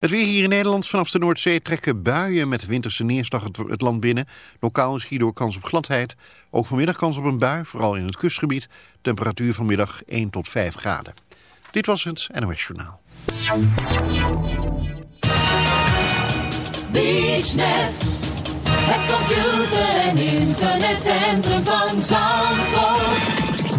Het weer hier in Nederland. Vanaf de Noordzee trekken buien met winterse neerslag het, land binnen. Lokaal is hierdoor kans op gladheid. Ook vanmiddag kans op een bui, vooral in het kustgebied. Temperatuur vanmiddag 1 tot 5 graden. Dit was het NOS Journaal. BeachNet, het computer- en internetcentrum van Zandvoort.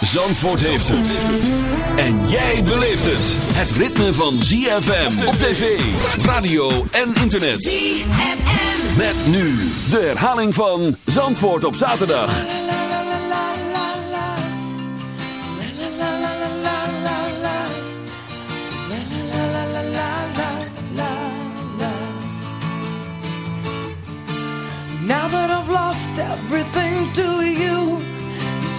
Zandvoort heeft het. En jij beleeft het. Het ritme van ZFM op tv, radio en internet. ZFM. Met nu de herhaling van Zandvoort op zaterdag. Now that I've lost everything to you, you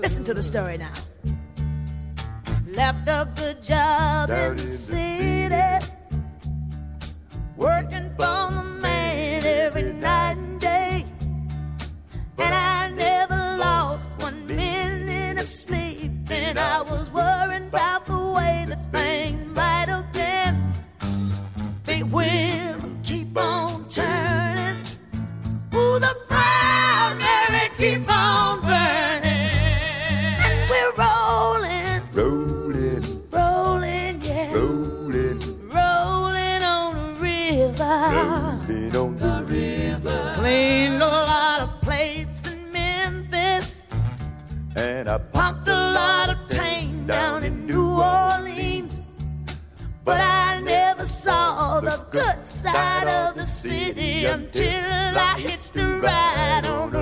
Listen to the story now. Left a good job Down in the city. working for. side of the city until I hits the ride on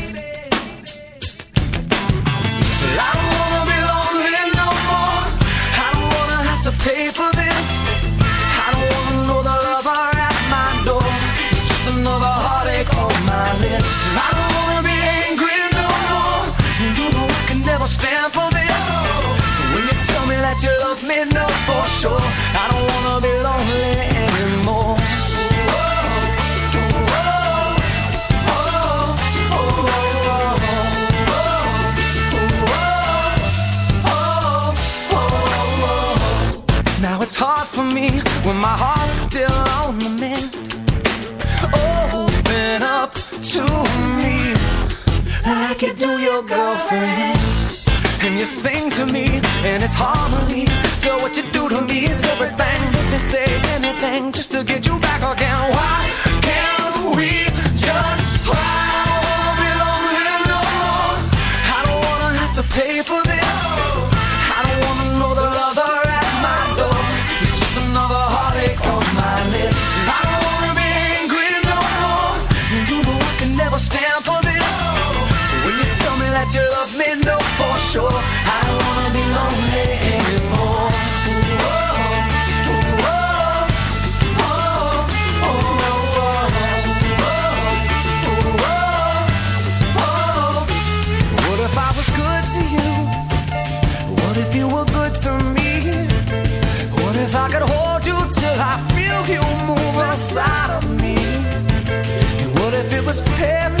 you love me, no, for sure. I don't wanna be lonely anymore. Now it's hard for me when my heart's still on sing to me and it's harmony. Girl, what you do to me is everything. Let me say anything just to get you back again. was paradise.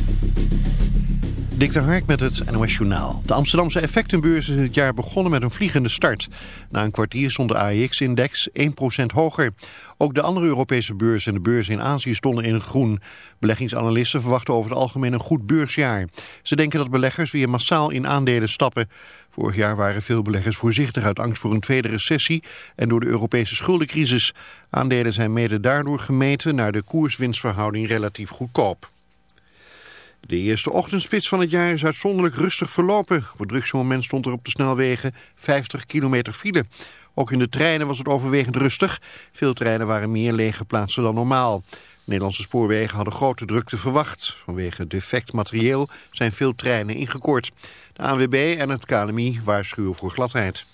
Dik de Hark met het NOS Journaal. De Amsterdamse effectenbeurs is het jaar begonnen met een vliegende start. Na een kwartier stond de AEX-index 1% hoger. Ook de andere Europese beurzen en de beurzen in Azië stonden in het groen. Beleggingsanalisten verwachten over het algemeen een goed beursjaar. Ze denken dat beleggers weer massaal in aandelen stappen. Vorig jaar waren veel beleggers voorzichtig uit angst voor een tweede recessie en door de Europese schuldencrisis. Aandelen zijn mede daardoor gemeten naar de koerswinstverhouding relatief goedkoop. De eerste ochtendspits van het jaar is uitzonderlijk rustig verlopen. Op het drukste moment stond er op de snelwegen 50 kilometer file. Ook in de treinen was het overwegend rustig. Veel treinen waren meer leeggeplaatst dan normaal. Nederlandse spoorwegen hadden grote drukte verwacht. Vanwege defect materieel zijn veel treinen ingekort. De ANWB en het KNMI waarschuwen voor gladheid.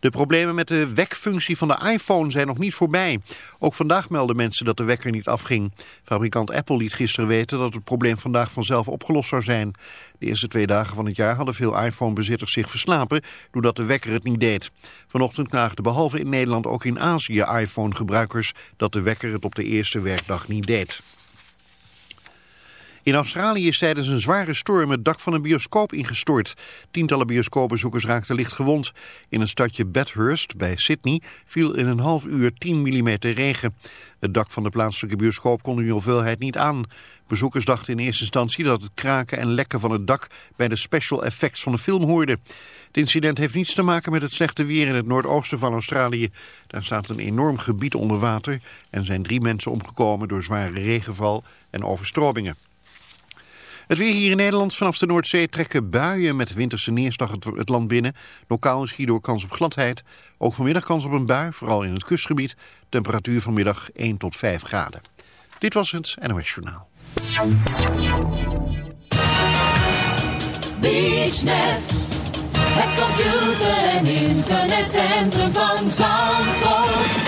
De problemen met de wekfunctie van de iPhone zijn nog niet voorbij. Ook vandaag melden mensen dat de wekker niet afging. Fabrikant Apple liet gisteren weten dat het probleem vandaag vanzelf opgelost zou zijn. De eerste twee dagen van het jaar hadden veel iPhone-bezitters zich verslapen... doordat de wekker het niet deed. Vanochtend klaagden behalve in Nederland ook in Azië iPhone-gebruikers... dat de wekker het op de eerste werkdag niet deed. In Australië is tijdens een zware storm het dak van een bioscoop ingestort. Tientallen bioscoopbezoekers raakten licht gewond. In het stadje Bathurst bij Sydney viel in een half uur 10 mm regen. Het dak van de plaatselijke bioscoop kon die hoeveelheid niet aan. Bezoekers dachten in eerste instantie dat het kraken en lekken van het dak bij de special effects van de film hoorde. Het incident heeft niets te maken met het slechte weer in het noordoosten van Australië. Daar staat een enorm gebied onder water en zijn drie mensen omgekomen door zware regenval en overstromingen. Het weer hier in Nederland. Vanaf de Noordzee trekken buien met winterse neerslag het, land binnen. Lokaal is hierdoor kans op gladheid. Ook vanmiddag kans op een bui, vooral in het kustgebied. Temperatuur vanmiddag 1 tot 5 graden. Dit was het NOS Journaal. BeachNet. Het computer- en internetcentrum van Zandvoort.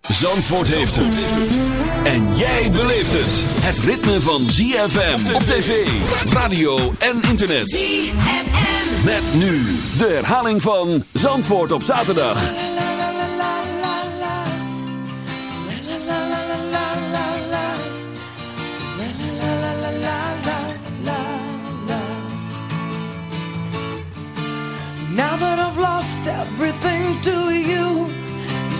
Zandvoort heeft het. En jij beleeft het. Het ritme van ZFM op tv, radio en internet. ZFM. Met nu de herhaling van Zandvoort op zaterdag. Now that I've lost everything to you, you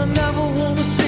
I never wanna see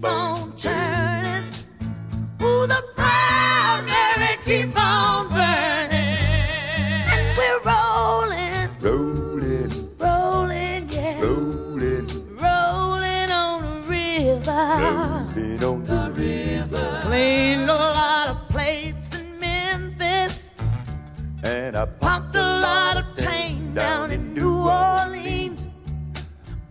keep on turning. Ooh, the proud Mary keep on burning. And we're rolling, Rolling, rolling, yeah. rolling, Rolling on the river. rolling on the river. Cleaned a lot of plates in Memphis. And I Pumped a lot of tang down in New Orleans.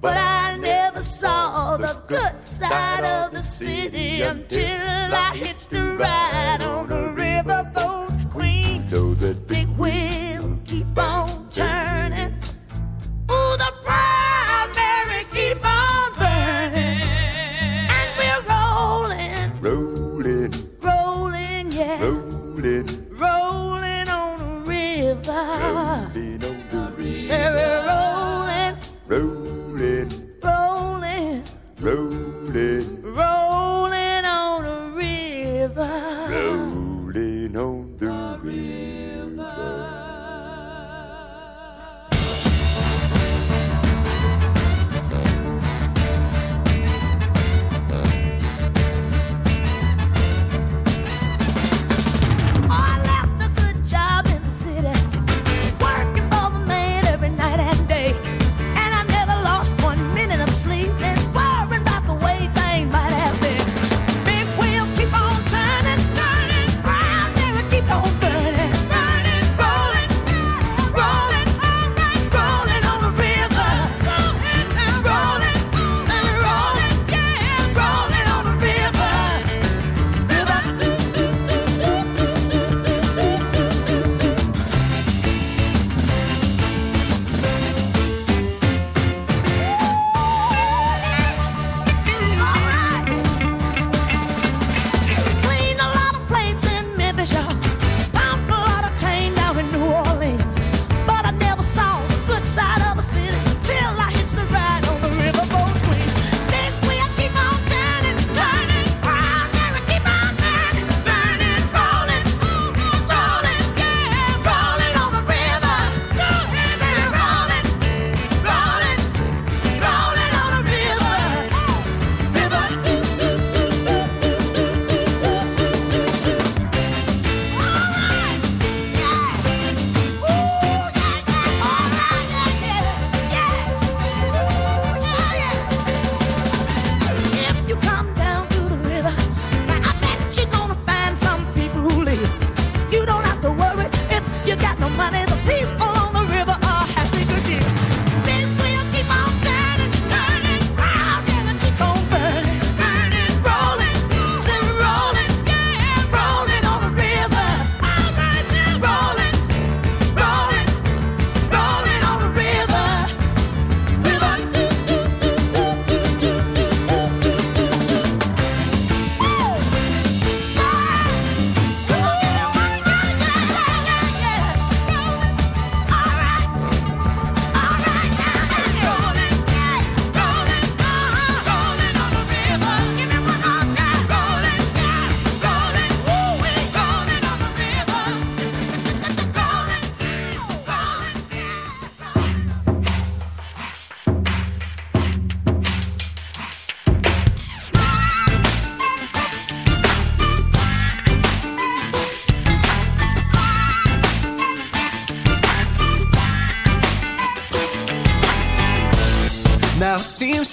But I never saw the good side of the city until I hits the ride on the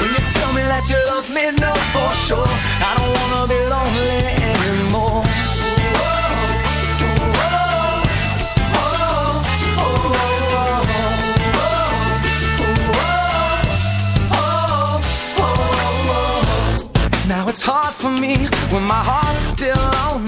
When you tell me that you love me know for sure. I don't wanna be lonely anymore. Now it's hard for me when my heart's still on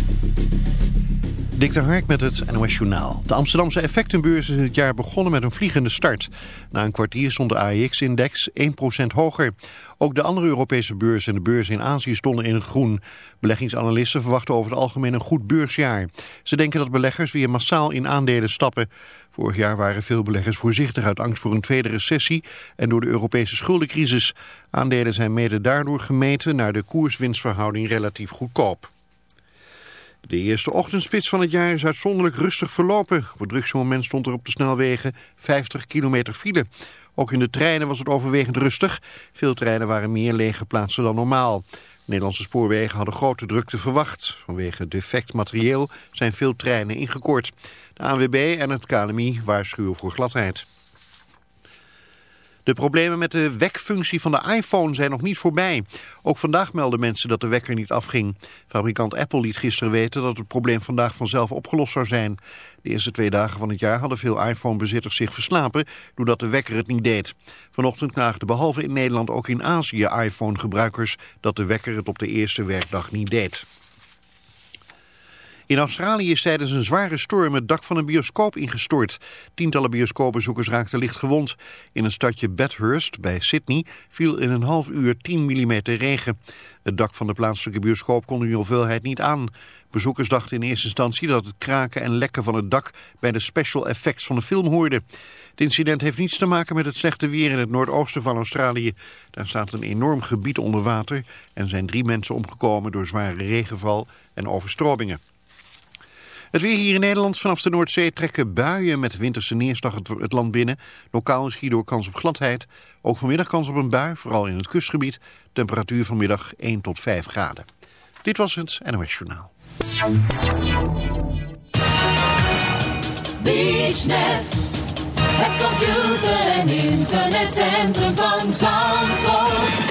Dick de Hark met het NOS Journaal. De Amsterdamse effectenbeurs is het jaar begonnen met een vliegende start. Na een kwartier stond de AEX-index 1% hoger. Ook de andere Europese beurzen en de beurzen in Azië stonden in het groen. Beleggingsanalisten verwachten over het algemeen een goed beursjaar. Ze denken dat beleggers weer massaal in aandelen stappen. Vorig jaar waren veel beleggers voorzichtig uit angst voor een tweede recessie en door de Europese schuldencrisis. Aandelen zijn mede daardoor gemeten naar de koerswinstverhouding relatief goedkoop. De eerste ochtendspits van het jaar is uitzonderlijk rustig verlopen. Op het drukste moment stond er op de snelwegen 50 kilometer file. Ook in de treinen was het overwegend rustig. Veel treinen waren meer leeggeplaatst dan normaal. Nederlandse spoorwegen hadden grote drukte verwacht. Vanwege defect materieel zijn veel treinen ingekort. De ANWB en het KNMI waarschuwen voor gladheid. De problemen met de wekfunctie van de iPhone zijn nog niet voorbij. Ook vandaag melden mensen dat de wekker niet afging. Fabrikant Apple liet gisteren weten dat het probleem vandaag vanzelf opgelost zou zijn. De eerste twee dagen van het jaar hadden veel iPhone-bezitters zich verslapen... doordat de wekker het niet deed. Vanochtend klaagden behalve in Nederland ook in Azië iPhone-gebruikers... dat de wekker het op de eerste werkdag niet deed. In Australië is tijdens een zware storm het dak van een bioscoop ingestort. Tientallen bioscoopbezoekers raakten licht gewond. In het stadje Bathurst bij Sydney viel in een half uur 10 mm regen. Het dak van de plaatselijke bioscoop kon die hoeveelheid niet aan. Bezoekers dachten in eerste instantie dat het kraken en lekken van het dak bij de special effects van de film hoorde. Het incident heeft niets te maken met het slechte weer in het noordoosten van Australië. Daar staat een enorm gebied onder water en zijn drie mensen omgekomen door zware regenval en overstromingen. Het weer hier in Nederland. Vanaf de Noordzee trekken buien met winterse neerslag het, land binnen. Lokaal is hierdoor kans op gladheid. Ook vanmiddag kans op een bui, vooral in het kustgebied. Temperatuur vanmiddag 1 tot 5 graden. Dit was het NOS Journaal. BeachNet, het computer- en internetcentrum van Zandvoort.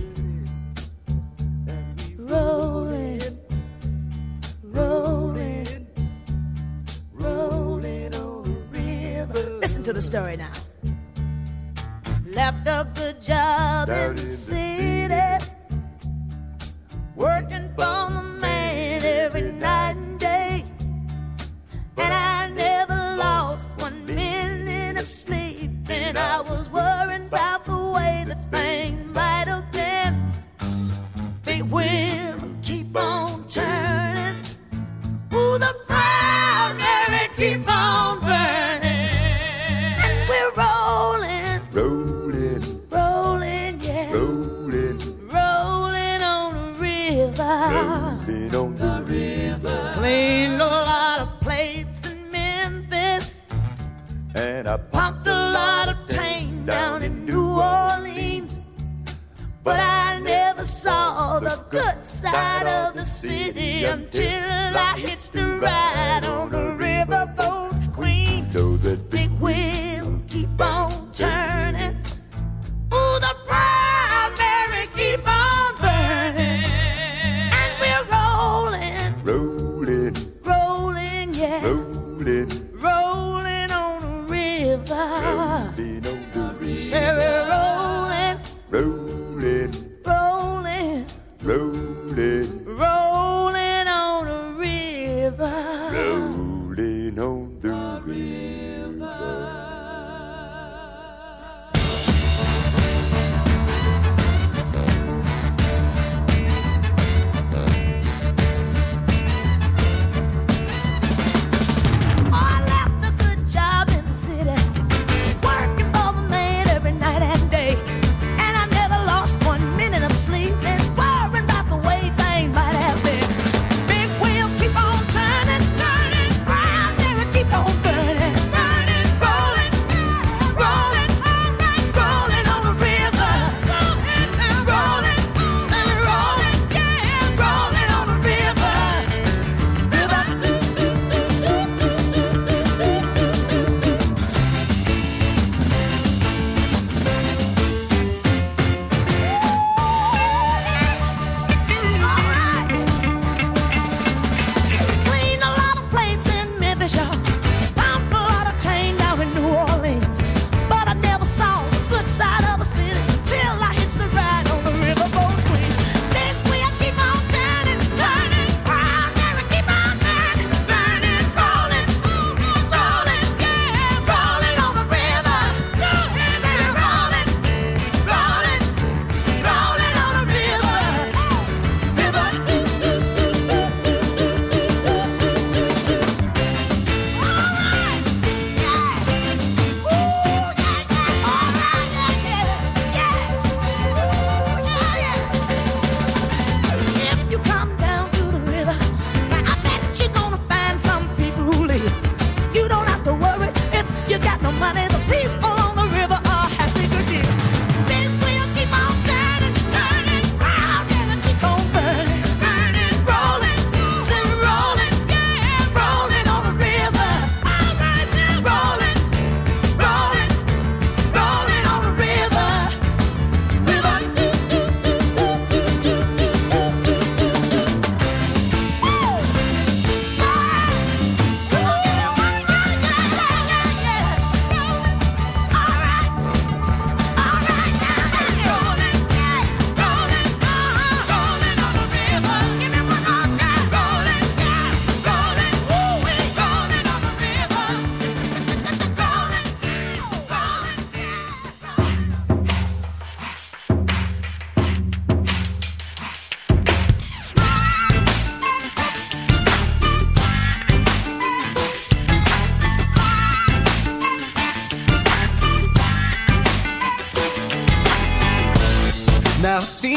To the story now. Left a good job in the city, working for the man every night and day. And I never lost one minute of sleep. And I was worrying about the way that things might have been. Big keep on turning. Ooh, the proud Mary keep on burning. And we're rolling, Rolling, rolling, yeah. rolling, Rolling on the river. rolling on the river. Cleaned a lot of plates in Memphis. And I Pumped side of the city until I hits the ride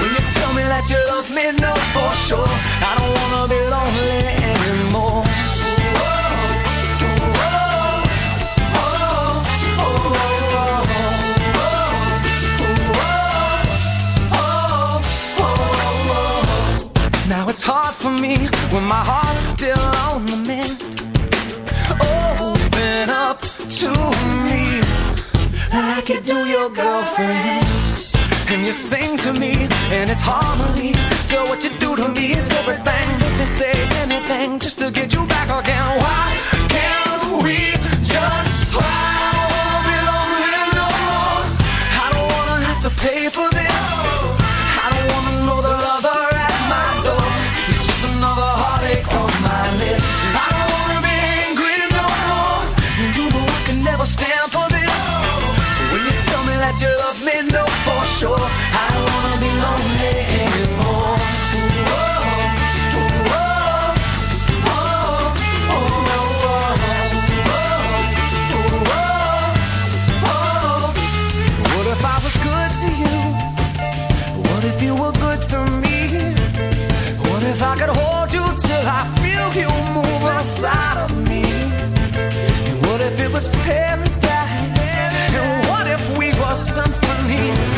When you tell me that you love me no for sure. I don't wanna be lonely anymore. Now it's hard for me when my heart's still your girlfriends. And you sing to me, and it's harmony. Girl, what you do to me is everything. Make me say anything just to get you back again. Sure. I don't wanna be lonely anymore. What if I was good to you? What if you were good to me? What if I could hold you till I feel you move inside of me? And what if it was paradise? And what if we were symphonies?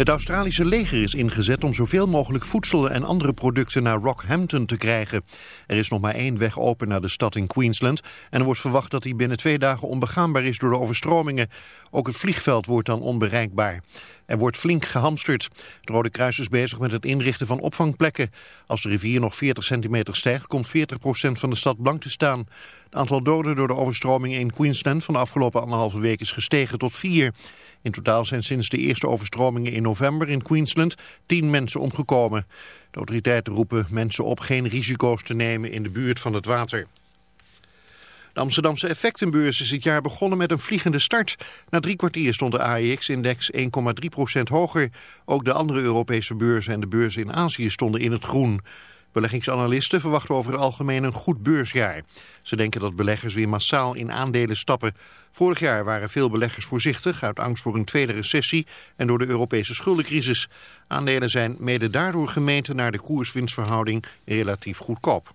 Het Australische leger is ingezet om zoveel mogelijk voedsel en andere producten naar Rockhampton te krijgen. Er is nog maar één weg open naar de stad in Queensland en er wordt verwacht dat die binnen twee dagen onbegaanbaar is door de overstromingen. Ook het vliegveld wordt dan onbereikbaar. Er wordt flink gehamsterd. Het Rode Kruis is bezig met het inrichten van opvangplekken. Als de rivier nog 40 centimeter stijgt, komt 40% van de stad blank te staan. Het aantal doden door de overstromingen in Queensland van de afgelopen anderhalve week is gestegen tot vier. In totaal zijn sinds de eerste overstromingen in november in Queensland tien mensen omgekomen. De autoriteiten roepen mensen op geen risico's te nemen in de buurt van het water. De Amsterdamse effectenbeurs is dit jaar begonnen met een vliegende start. Na drie kwartier stond de AEX-index 1,3% hoger. Ook de andere Europese beurzen en de beurzen in Azië stonden in het groen. Beleggingsanalisten verwachten over het algemeen een goed beursjaar. Ze denken dat beleggers weer massaal in aandelen stappen. Vorig jaar waren veel beleggers voorzichtig uit angst voor een tweede recessie en door de Europese schuldencrisis. Aandelen zijn mede daardoor gemeten naar de koers-winstverhouding relatief goedkoop.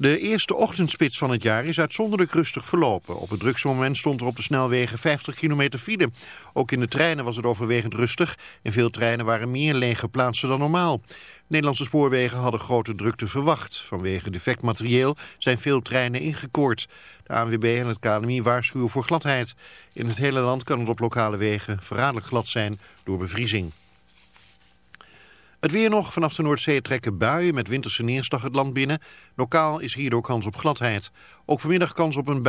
De eerste ochtendspits van het jaar is uitzonderlijk rustig verlopen. Op het drukste moment stond er op de snelwegen 50 kilometer file. Ook in de treinen was het overwegend rustig. En veel treinen waren meer lege plaatsen dan normaal. Nederlandse spoorwegen hadden grote drukte verwacht. Vanwege defect materieel zijn veel treinen ingekoord. De ANWB en het KNMI waarschuwen voor gladheid. In het hele land kan het op lokale wegen verraderlijk glad zijn door bevriezing. Het weer nog. Vanaf de Noordzee trekken buien met winterse neerslag het land binnen. Lokaal is hierdoor kans op gladheid. Ook vanmiddag kans op een bui.